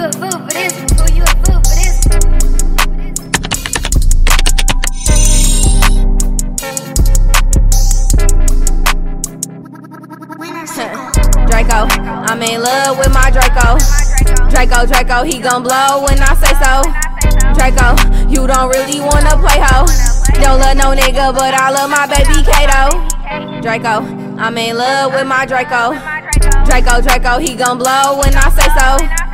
you a fool for this. Draco, I'm in love with my Draco. Draco, Draco, he gon' blow when I say so. Draco, you don't really wanna play ho. Don't love no nigga, but I love my baby Kato. Draco, I'm in love with my Draco. Draco, Draco, he gon' blow when I say so.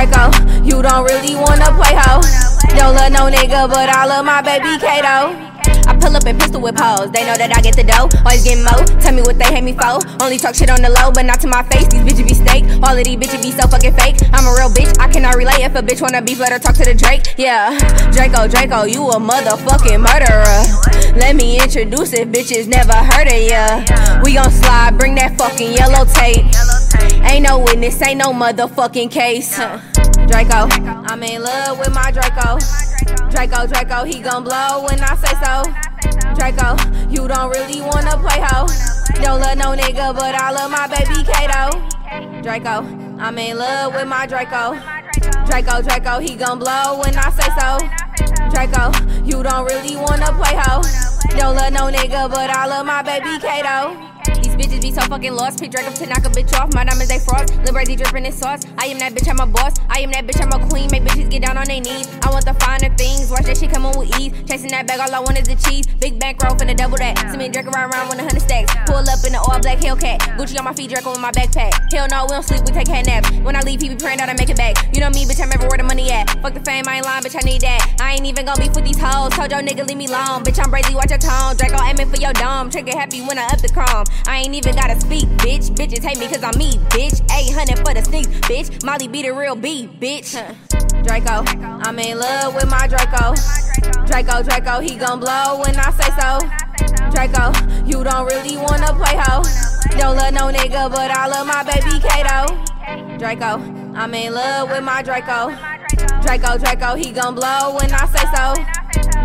Draco, you don't really wanna play ho. Don't love no nigga, but I love my baby Kato. I pull up and pistol with pose. They know that I get the dough. Always getting mo. Tell me what they hate me for. Only talk shit on the low, but not to my face. These bitches be stake. All of these bitches be so fucking fake. I'm a real bitch. I cannot relate. If a bitch wanna beef, let her talk to the Drake. Yeah. Draco, Draco, you a motherfucking murderer. Let me introduce it. Bitches never heard of ya. We gon' slide. Bring that fucking yellow tape. Ain't no witness. Ain't no motherfucking case. Draco, I'm in love with my Draco. Draco, Draco, he gon' blow when I say so. Draco, you don't really wanna play ho. Don't love no nigga, but I love my baby Kato. Draco, I'm in love with my Draco. Draco, Draco, he gon' blow when I say so. Draco, you don't really wanna play ho. Don't love no nigga, but I love my baby Kato. Be so fucking lost. Pick Draco to knock a bitch off. My diamonds they frost. Liberty dripping in sauce. I am that bitch, I'm a boss. I am that bitch, I'm a queen. Make bitches get down on their knees. I want the finer things. Watch that shit come on with ease. Chasing that bag, all I want is the cheese. Big bank roll finna double that. See me ride around with a hundred stacks. Pull up in the all black Hellcat. Gucci on my feet, Draco in my backpack. Hell no, we don't sleep, we take cat naps. When I leave, he be praying that I make it back. You know me, bitch, I'm everywhere the money at. Fuck the fame, I ain't lying, bitch, I need that. I ain't even gonna beef with these hoes. Told your nigga, leave me alone. Bitch, I'm brazy, watch your tone. Draco aiming for your dome. Trigger happy when I up the chrome. I ain't even gotta speak, bitch. Bitches hate me cause I'm me, bitch. 800 for the sneaks, bitch. Molly be the real B, bitch. Draco, I'm in love with my Draco. Draco, Draco, he gon' blow when I say so. Draco, you don't really wanna play ho. Don't love no nigga, but I love my baby Kato. Draco, I'm in love with my Draco. Draco, Draco, he gon' blow when I say so.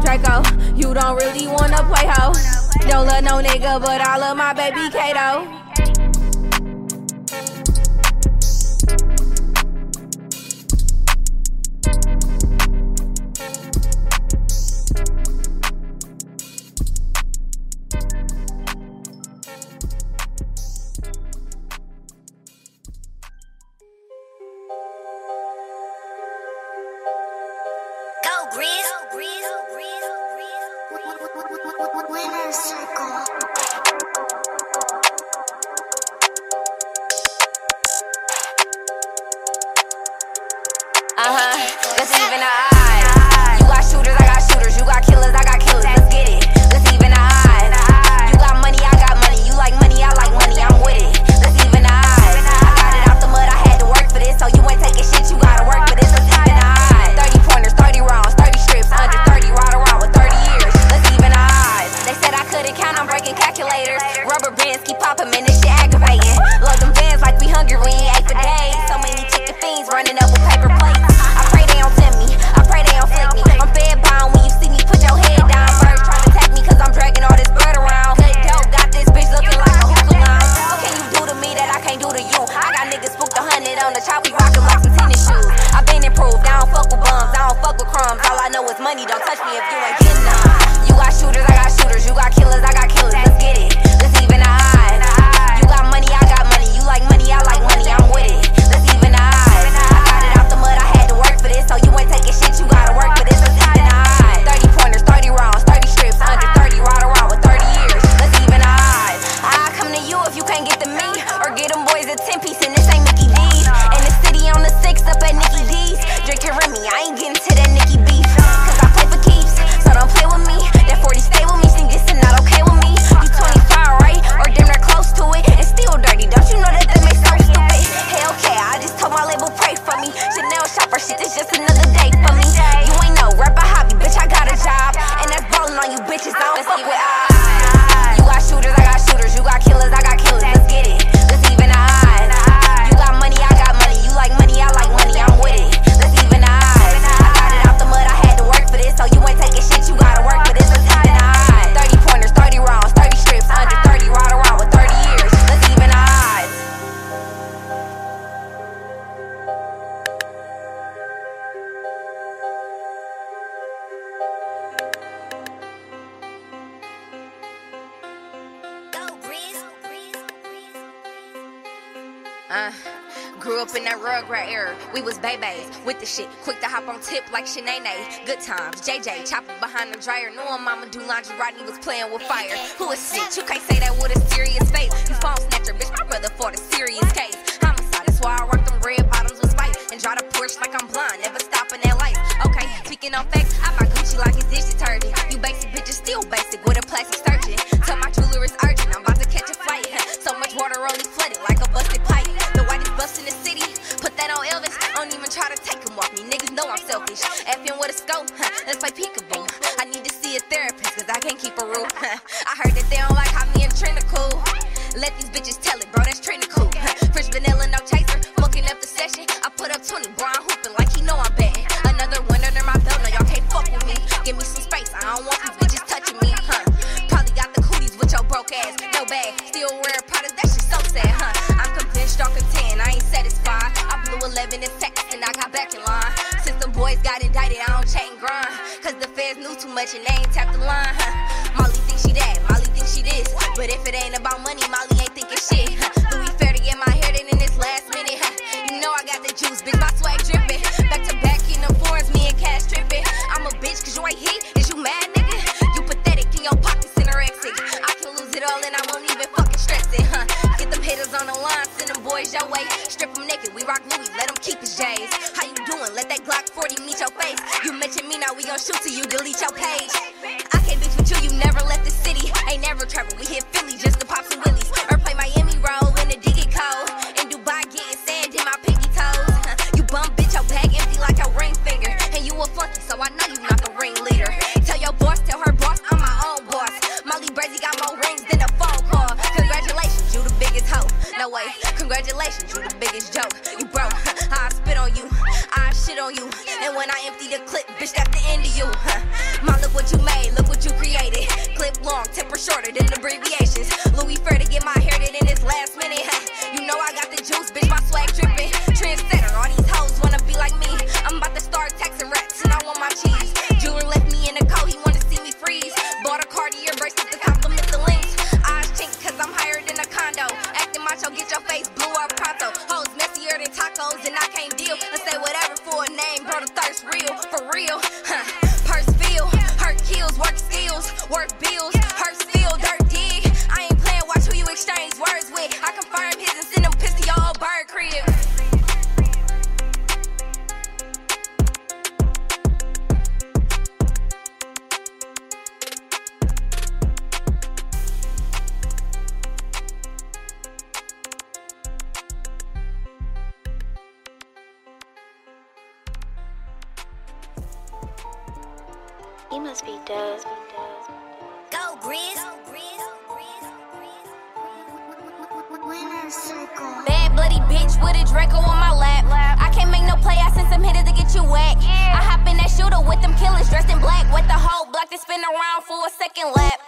Draco, you don't really wanna play ho. Don't love no nigga, but I love my baby Kato. good times. JJ, chopping behind the dryer. Knowing mama do laundry, Rodney was playing with fire. Who is sick? You can't say that with a serious face. You phone snatcher, bitch, my brother fought a serious case. Homicide, that's why I rock them red bottoms with spite. And drive the Porsche like I'm blind, never stopping that life. Okay, speaking on facts, I buy Gucci like it's dish detergent. You basic bitches still basic with a plastic surgeon. Tell my jeweler it's urgent, I'm about to catch a flight. so much water only flooded like a busted pipe. The whitest bust in the city that on Elvis. Don't even try to take him off me. Niggas know I'm selfish. Effing with a scope, huh? let's play peekaboo. I need to see a therapist, cause I can't keep a rule. I heard that they don't like But if it ain't about money, Molly ain't thinking shit. spin around for a second lap.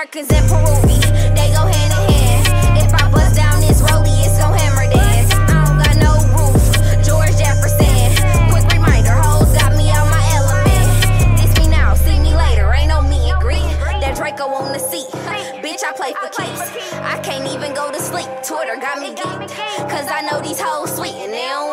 Birkins and Peruvi, they go hand in hand. If I bust down this rollie, it's gon' hammer dance. I don't got no roof, George Jefferson. Quick reminder, hoes got me out my element. This me now, see me later, ain't no meet and greet. That Draco on the seat, bitch, I play for keeps. I can't even go to sleep, Twitter got me geeked. Cause I know these hoes sweet and they don't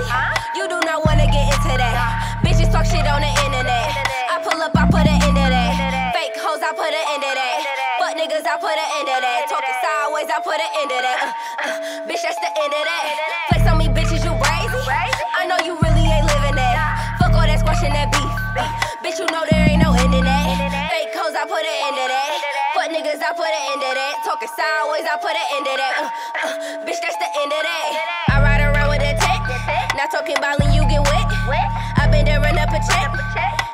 is you? You do not wanna get into that. Bitches talk shit on the internet. I pull up, I put an end to that. Fake hoes, I put an end to that. Fuck niggas, I put an end to that. Talking sideways, I put an end to that. Uh, uh, bitch, that's the end of that. Flex on me, bitches, you crazy? I know you really ain't living that. Fuck all that squashing that beef. Uh, bitch, you know there ain't no end in that. Fake hoes, I put an end to that. Fuck niggas, I put an end to that. Talking sideways, I put an end to that. Uh, uh, bitch, that's the end of that. Not talking when you get wet. I been there run up a check.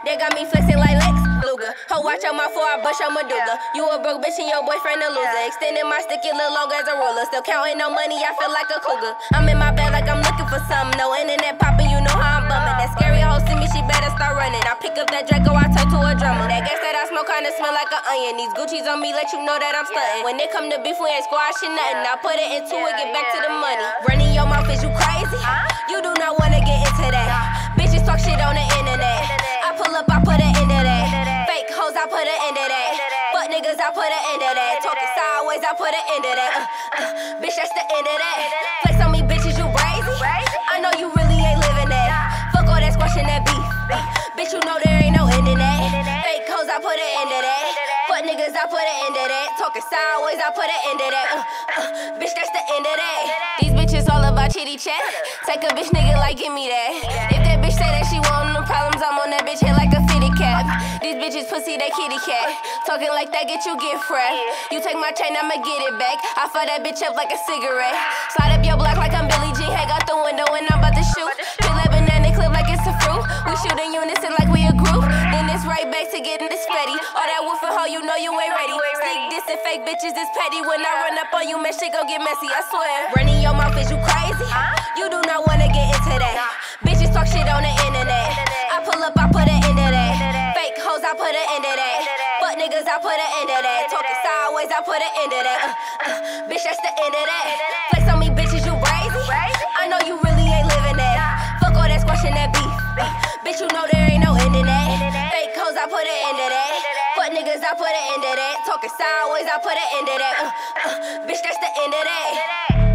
They got me flexing like Lex Luger. Ho, watch out my four, I bust your medulla. You a broke bitch and your boyfriend a loser. Extending my stick, it look long as a ruler. Still counting no money, I feel like a cougar. I'm in my bed like I'm looking for something. No internet popping, you know how I'm bumming. That scary hoe see me, she better start running. I pick up that Draco, I turn to a drummer. That gas that I smoke kinda smell like an onion. These Gucci's on me, let you know that I'm stunting. When it come to beef, we ain't squashing nothing. I put it into it, get back to the money. Running your mouth, is you crazy? You do I put an end to that. Talking sideways, I put an end to that. Uh, uh, bitch, that's the end of that. Flex on me, bitches, you crazy? I know you really ain't living that. Fuck all that squashing that beef. Uh, bitch, you know there ain't no end in that. Fake hoes, I put an end to that. Fuck niggas, I put an end to that. Talking sideways, I put an end to that. Uh, uh, bitch, that's the end of that. These bitches all about chitty chat. Take a bitch nigga like, give me that. If that These bitches pussy, they kitty cat. Talking like that, get you gift wrap. You take my chain, I'ma get it back. I fire that bitch up like a cigarette. Slide up your block like I'm Billie Jean. Hang out the window and I'm about to shoot. Fill that banana clip like it's a fruit. We shoot in unison like we a group. Then it's right back to getting this petty. All that woofing hoe, you know you ain't ready. Sneak this and fake bitches is petty. When I run up on you, man, shit gon' get messy, I swear. Running your mouth, is you crazy? You do not wanna get into that. Bitches talk shit on the internet. I pull up, I put an I put an end to that. Talking sideways, I put an end to that. Uh, uh, bitch, that's the end of that. Flex on me, bitches, you crazy? I know you really ain't living that. Fuck all that squashing that beef. Uh, bitch, you know there ain't no end in that. Fake hoes, I put an end to that. Fuck niggas, I put an end to that. Talking sideways, I put an end to that. Uh, uh, bitch, that's the end of that.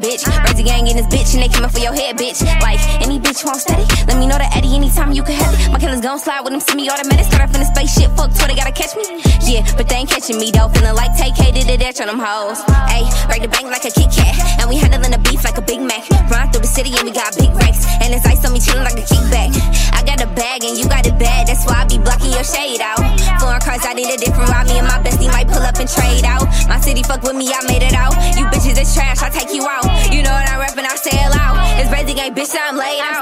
Bitch. Raise the gang in this bitch and they coming for your head, bitch. Like any bitch won't steady. Let me know that Eddie anytime you can have it. My killers gon' slide with them semi-automatic. Start off in the spaceship, fuck Twitter, gotta catch me. Yeah, but they ain't catching me though. Feeling like take K did a dash on them hoes. Ayy, break the bank like a Kit Kat, and we handling the beef like a Big Mac. Run through the city and we got big racks, and it's ice on me chillin' like a kickback. You got it bad, that's why I be blocking your shade out. Foreign cars, I need a different ride. Me and my bestie might pull up and trade out. My city fuck with me, I made it out. You bitches is trash, I take you out. You know what I'm rapping, I it loud. It's crazy gang, bitch, I'm laid out.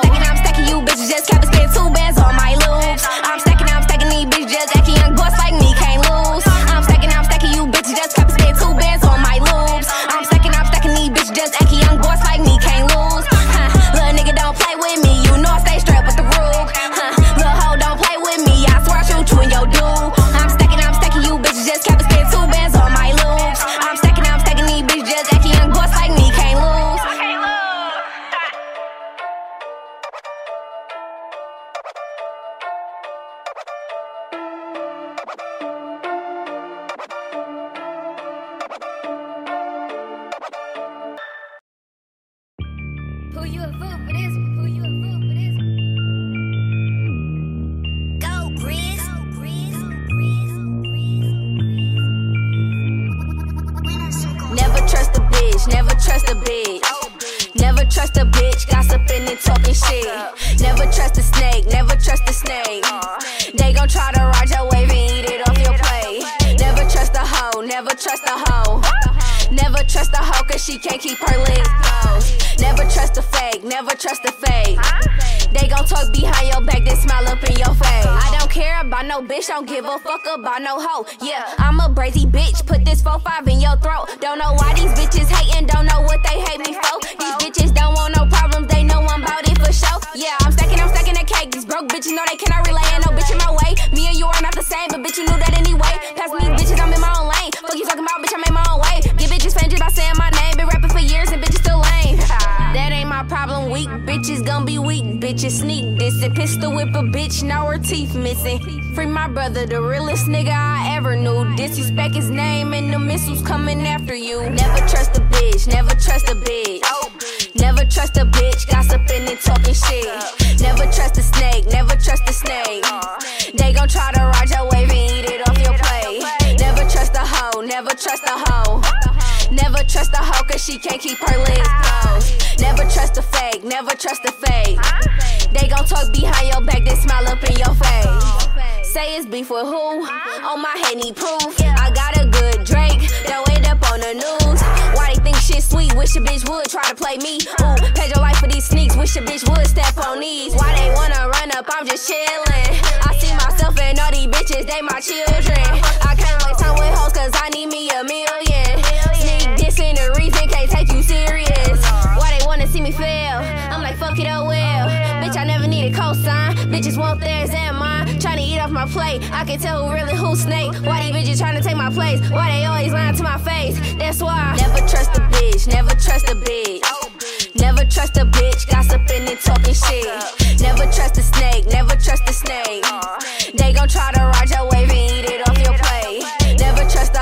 She can't keep her legs closed. Never trust a fake, never trust a fake. They gon' talk behind your back, then smile up in your face. I don't care about no bitch, don't give a fuck about no hoe. Yeah, I'm a brazy bitch, put this 4-5 in your throat. Don't know why these bitches hating, don't know what they hate me for. These bitches don't want no problems, they know I'm about it for sure. Yeah, I'm stacking, I'm stacking the cake. These broke bitches know they cannot relay, ain't no bitch in my way. Me and you are not the same, but bitch, you knew that bitches gon' be weak. Bitches sneak and pistol whip a bitch. Now her teeth missing. Free my brother, the realest nigga I ever knew. Disrespect his name and the missiles coming after you. Never trust a bitch. Never trust a bitch. Never trust a bitch, gossiping and talking shit. Never trust a snake, never trust a snake. They gon' try to ride your wave and eat it off your plate. Never trust a hoe, never trust a hoe. Trust a hoe cause she can't keep her legs closed. Never trust a fake, never trust a fake. They gon' talk behind your back, then smile up in your face. Say it's beef with who? On my head need proof. I got a good Drake, don't end up on the news. Why they think shit sweet? Wish a bitch would try to play me. Ooh, paid your life for these sneaks. Wish a bitch would step on these. Why they wanna run up? I'm just chillin'. I see myself and all these bitches, they my children. I can't waste time with hoes cause I need me a million. Me fail? I'm like, fuck it, oh well. Bitch, I never need needed cosign. Bitches want theirs and mine. Tryna eat off my plate. I can tell who really who snake. Why these bitches tryna take my place? Why they always lying to my face? That's why. Never trust a bitch, never trust a bitch. Never trust a bitch, gossiping and talking shit. Never trust a snake, never trust a snake. They gon' try to ride your wave and eat it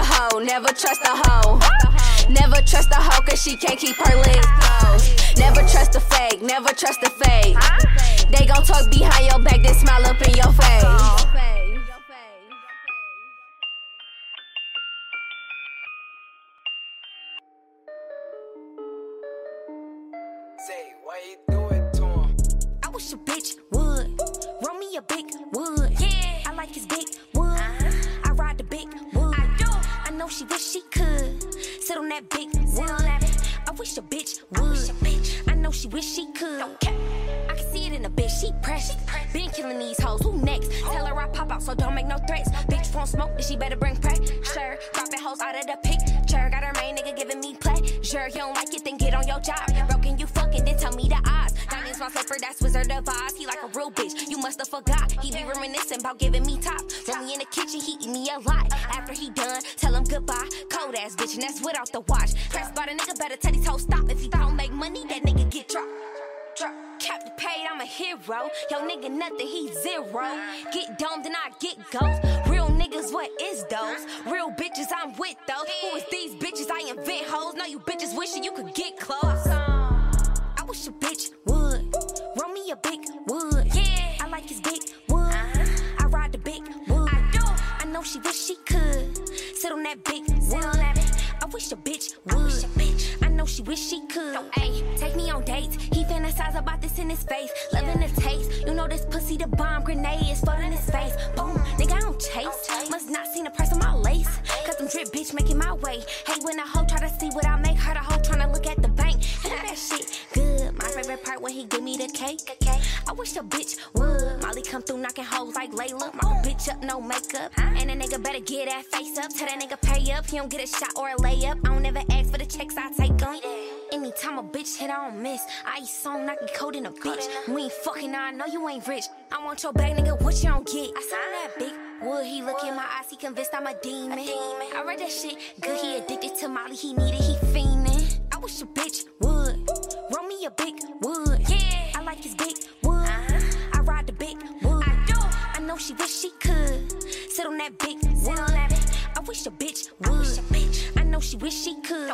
hoe, never trust a hoe. Never trust a hoe cause she can't keep her legs closed. Never trust a fake, never trust a fake. They gon' talk behind your back, then smile up in your face. Say, why you do it to him? I wish a bitch would roll me a big wood. Yeah, I like his big know she wish she could sit on that big wood. I wish a bitch would. I know she wish she could. In a bitch. She pressed. Been killing these hoes. Who next? Tell her I pop out, so don't make no threats. Bitch won't smoke, then she better bring pressure. Sure, hoes out of the picture. Got her main nigga giving me pleasure. You don't like it, then get on your job. Broken, you fucking, then tell me the odds. Diamonds my slipper, that's Wizard of Oz. He like a real bitch, you must have forgot. He be reminiscing about giving me top. Roll me in the kitchen, he eat me a lot. After he done, tell him goodbye. Cold ass bitch, and that's without the watch. Pressed by the nigga, better tell these hoes stop. If he don't make money, that nigga get dropped. Drop. Captain paid, I'm a hero. Yo, nigga, nothing, he zero. Get domed, then I get ghost. Real niggas, what is those? Real bitches, I'm with those. Who is these bitches? I invent hoes. Know you bitches wishing you could get close. I wish a bitch would roll me a big wood. Yeah, I like his big wood. Uh-huh. I ride the big wood. I do. I know she wish she could sit on that big wish she could. Ayy, take me on dates. He fantasize about this in his face. Loving the taste. You know this pussy the bomb grenade is floating his face. Boom, nigga, I don't chase. Must not seen the price of my lace. Cause I'm drip bitch making my way. Hey, when a hoe try to see what I make, her the hoe tryna look at the favorite part when he give me the cake. I wish a bitch would. Molly come through knocking hoes like Layla. A bitch up, no makeup. And a nigga better get that face up. Tell that nigga pay up. He don't get a shot or a layup. I don't ever ask for the checks, I take them. Anytime a bitch hit, I don't miss. I eat song, I get cold in a bitch. We ain't fucking, I know you ain't rich. I want your bag, nigga, what you don't get? I saw that big wood, he look in my eyes, he convinced I'm a demon. I read that shit, good, he addicted to Molly, he needed, he fiendin'. I wish a bitch would a big wood. Yeah, I like his big wood. Uh-huh. I ride the big wood. I do. I know she wish she could sit on that big wood. I wish a bitch would. I know she wish she could.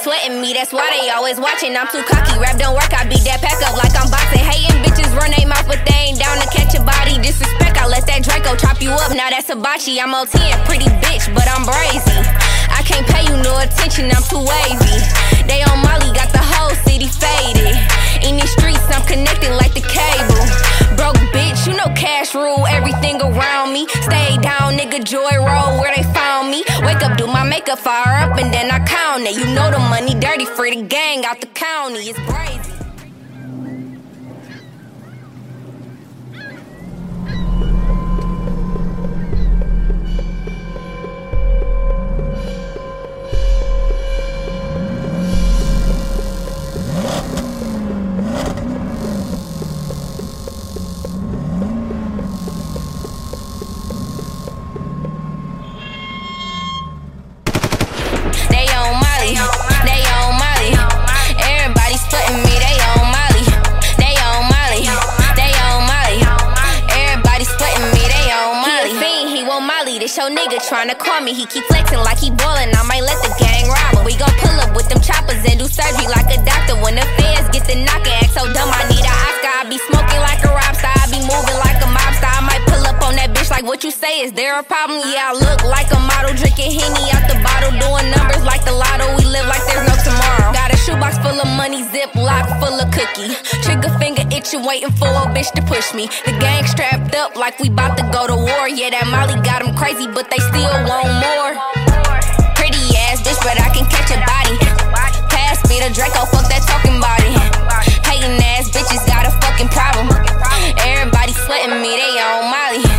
Sweating me, that's why they always watching. I'm too cocky, rap don't work. I beat that pack up like I'm boxing. Hating bitches run they mouth, but they ain't down to catch a body. Disrespect, I let that Draco chop you up. Now that's a hibachi. I'm OT and pretty bitch, but I'm brazy. I can't pay you no attention, I'm too wavy. They on Molly, got the whole city faded. In these streets, I'm connected like the cable. Bitch, you know cash rule everything around me. Stay down, nigga, joy roll where they found me. Wake up, do my makeup, fire up, and then I count it. You know the money dirty for the gang out the county. It's brazy. Tryna call me. He keep flexing like he ballin'. I might let the gang rob him. We gon' pull up with them choppers and do surgery like a doctor. When the feds get the knockin', act so dumb, I need a Oscar. I be smoking like a rock star. I be moving like a mob star. I might pull up on that bitch like what you say. Is there a problem? Yeah, I look like a model, drinking henny out the bottle, doing numbers like the lotto. We live like there's no tomorrow. Shoebox full of money, zip lock full of cookie. Trigger finger itching, waiting for a bitch to push me. The gang strapped up like we bout to go to war. Yeah, that Molly got them crazy, but they still want more. Pretty ass bitch, but I can catch a body. Pass me the Draco, fuck that talking body. Hating ass bitches got a fucking problem. Everybody sweating me, they on Molly.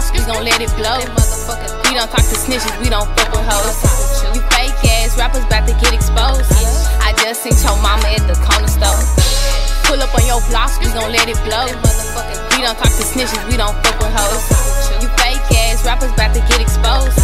Block, we gon' let it blow. We don't talk to snitches, we don't fuck with hoes. You fake ass rappers about to get exposed. I just seen your mama at the corner store. Pull up on your block, we gon' let it blow. We don't talk to snitches, we don't fuck with hoes. You fake ass rappers about to get exposed.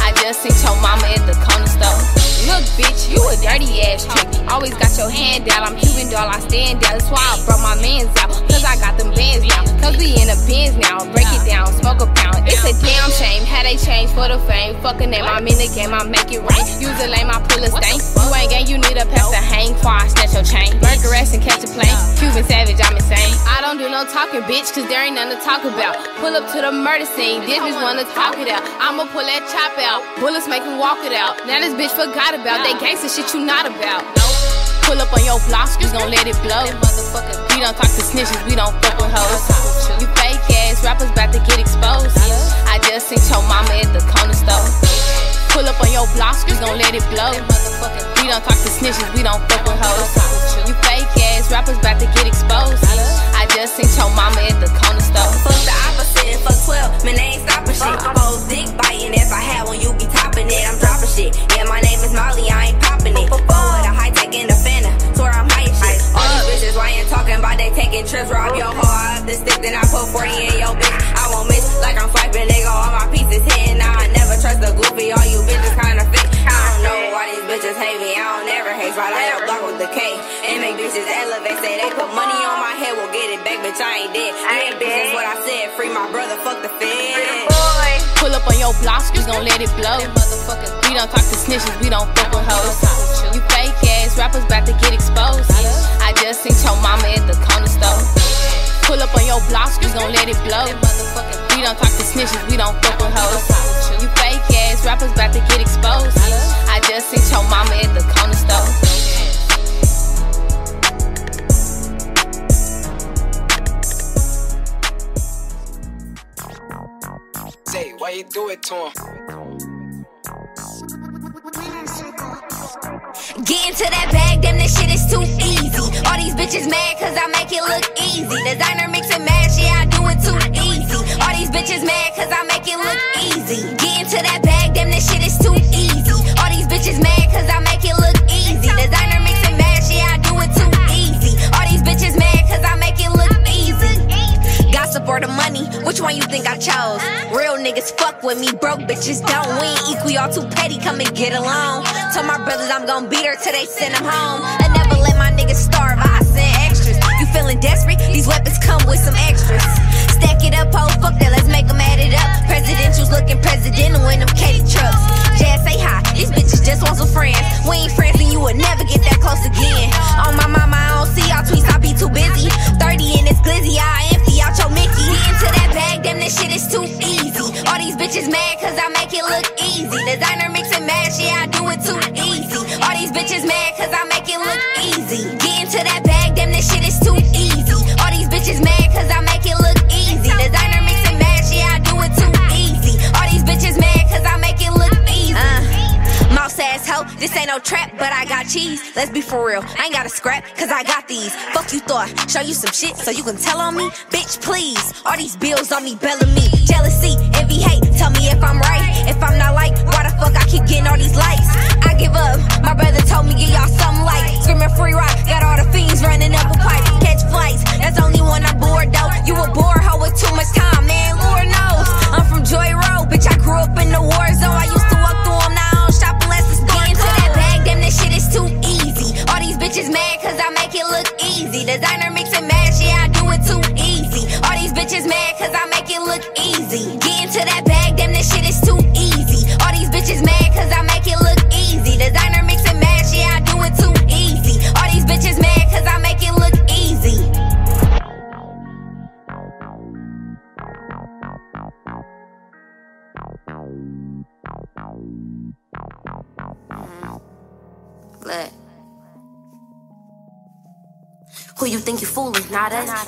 I just seen your mama at the corner store. Look, bitch, you a dirty ass trick. Always got your hand down. I'm Cuban doll, I stand down. That's why I brought my mans out. Cause I got them bands now. Cause we in the bins now. Break it down, smoke a pound. It's a damn shame. How they change for the fame. Fucking name, I'm in the game, I make it rain. Use a lame, I pull a stain. You ain't gang, you need a pass to hang I snatch your chain. Burger ass and catch a plane. Cuban savage, I'm insane. I don't do no talking, bitch, cause there ain't nothing to talk about. Pull up to the murder scene. This bitch wanna talk it out. I'ma pull that chop out. Bullets make him walk it out. Now this bitch forgot about that gangster shit you not about. Pull up on your block, we gon' let it blow. We don't talk to snitches, we don't fuck with hoes. You fake ass rappers about to get exposed. I just seen your mama at the corner store. Pull up on your block, we gon' let it blow. We don't talk to snitches, we don't fuck with hoes. You fake ass rappers about to get exposed. I just seen your mama at the corner store. Fuck the opposite and fuck 12. Man, they ain't stopping shit. Uh-huh. Hoes dick biting. If I had one, you be topping it. I'm dropping shit. Yeah, my name is Molly. I ain't popping it. Forward, a high tech in the. Bitches lying, talking about they taking trips. Rob your hoe off the stick, then I put 40 in your bitch. I won't miss like I'm swiping, nigga. All my pieces hitting. Now I never trust the goofy. All you bitches kinda fake. I don't know why these bitches hate me. I don't ever hate. Right like a block with the K. And make bitches elevate. Say they put money on my head. We'll get it back, bitch. I ain't dead. Yeah, bitch, that's what I said. Free my brother. Fuck the fed. Your block, we gon' let it blow. We don't talk to snitches, we don't fuck with hoes. You fake ass rappers about to get exposed. I just seen your mama at the corner store. Pull up on your block, we gon' let it blow. We don't talk to snitches, we don't fuck with hoes. You fake ass rappers about to get exposed. I just seen your mama at the corner store. Why do it to him? Get into that bag, damn, this shit is too easy. All these bitches mad cause I make it look easy. Designer mix and match, yeah, I do it too easy. All these bitches mad cause I make it look easy. Get into that bag, damn, this shit is too easy. All these bitches mad cause I make it look easy. Designer mix and match, yeah, I do it too easy. All these bitches mad cause I Gossip or the money, which one you think I chose? Real niggas fuck with me, broke bitches don't. We ain't equal, y'all too petty, come and get along. Tell my brothers I'm gon' beat her till they send them home. I never let my niggas starve, I send extras. You feeling desperate? These weapons come with some extras. Stack it up, ho, fuck that, let's make them add it up. Presidentials looking presidential in them Katy trucks. Jazz say hi, these bitches just want some friends. We ain't friends and you would never get that close again. On my mama, I don't see y'all tweets, I be too busy. 30 in this glizzy, I empty out your Mickey. Into that bag, damn, this shit is too easy. All these bitches mad cause I make it look easy. Designer mix and match, yeah, I do it too easy. All these bitches mad cause I make it look easy. Get into that bag, damn, this shit is too easy. All these bitches mad cause I make hoe, this ain't no no trap, but I got cheese. Let's be for real. I ain't got a scrap, cause I got these. Fuck you thought, show you some shit so you can tell on me? Bitch, please. All these bills on me, belling me. Jealousy, envy, hate. Tell me if I'm right. If I'm not like, why the fuck I keep getting all these likes? I give up. My brother told me, give y'all something like. Screaming free rock, got all the fiends running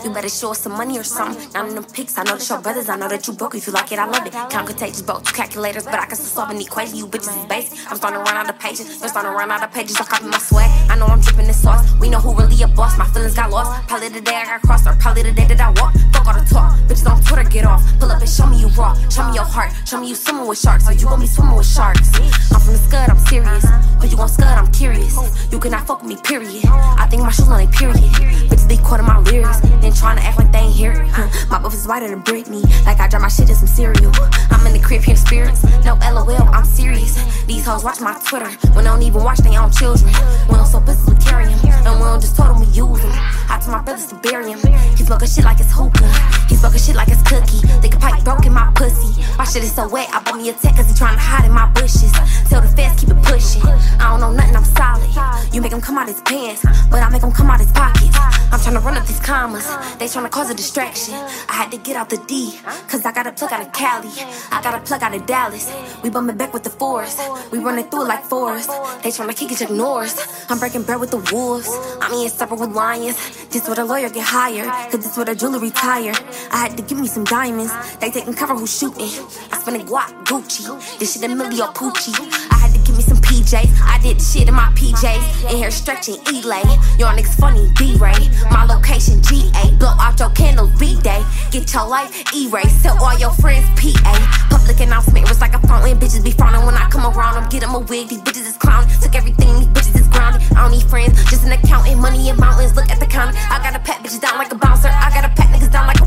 You better show us some money or something. None of them pics. I know that your brothers. I know that you broke. If you like it, I love it. Count contagious, both two calculators, but I can still solve an equation. You bitches is basic. I'm starting to run out of pages. You're starting to run out of pages. I copy my swag. I know I'm dripping this sauce. We know who really a boss. My feelings got lost. Probably the day I got crossed, or probably the day that I walk. Fuck all the talk. Bitches on Twitter, get off. Pull up and show me you raw. Show me your heart. Show me you swimming with sharks. Or you gon' be swimming with sharks. I'm from the scud, I'm serious. Or you gon' scud, I'm curious. You cannot fuck with me, period. I think my shoes on a period. Be quoting my lyrics. Then trying to act like they ain't hear it. Huh. My buff is whiter than Britney. Like I drop my shit in some cereal. I'm in the crib here, spirits. No LOL, I'm serious. These hoes watch my Twitter. When they don't even watch their own children. When I'm so busy, we carry. And we don't just told 'em we use 'em. I told my brothers to bury him, He smoking shit like it's hookah. He smoking shit like it's cookie. they a pipe broke in my pussy. My shit is so wet, I bought me a tech cause he trying to hide in my bushes. Tell the feds keep it pushing. I don't know nothing, I'm solid. You make him come out his pants, but I make him come out his pockets. I'm trying to run up these commas. They trying to cause a distraction. I had to get out the D, cause I got a plug out of Cali. I got a plug out of Dallas. We bumping back with the force. We running through it like forest. They trying to kick it, ignores. I'm breaking bread with the wolves. I'm eating supper with lions. This where the lawyer get hired, cause this where the jewelry retire. I had to give me some diamonds. They taking cover who's shooting. I spend a guap, Gucci. This shit a milli or Poochie. I had to give me some PJs. I did the shit in my PJs. In here stretching Elay. Your niggas funny, D-Ray. My location GA. Blow out your candles V-Day. Get your life erased. Tell all your friends PA. Public announcement was like a fountain. Bitches be frowning when I come around. I'm getting a wig. These bitches is clowning. Took everything. These bitches is grounded. I don't need friends. Just an accountant. Money in mountains. Look at the counter. I got to pat bitches down like a bouncer. I got to pat niggas down like a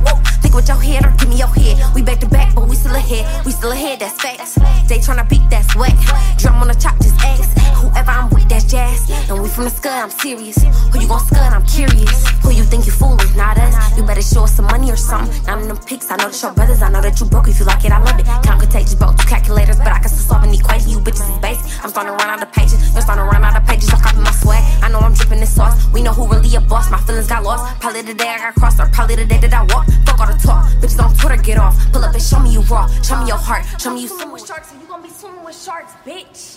with your head or give me your head. We back to back, but we still ahead. We still ahead, that's facts. They tryna beat, that's wet. Drum on the chop, just X. Whoever I'm with, that's jazz. And we from the scud, I'm serious. Who you gon' scud, I'm curious. Who you think you fooling, not us. You better show us some money or something. None of them pics, I know that your brothers, I know that you broke. If you like it, I love it. Count contagious, both two calculators, but I can still solve an equation. You bitches is basic. I'm starting to run out of pages. You're starting to run out of pages. I copy my swag. I know I'm dripping this sauce. We know who really a boss. My feelings got lost. Probably the day I got crossed, or probably the day that I walk. Fuck all the talk. Bitches on Twitter, get off. Pull up and show me you raw. Show me your heart. Show me you swimming with sharks, you gon' be swimming with sharks, bitch.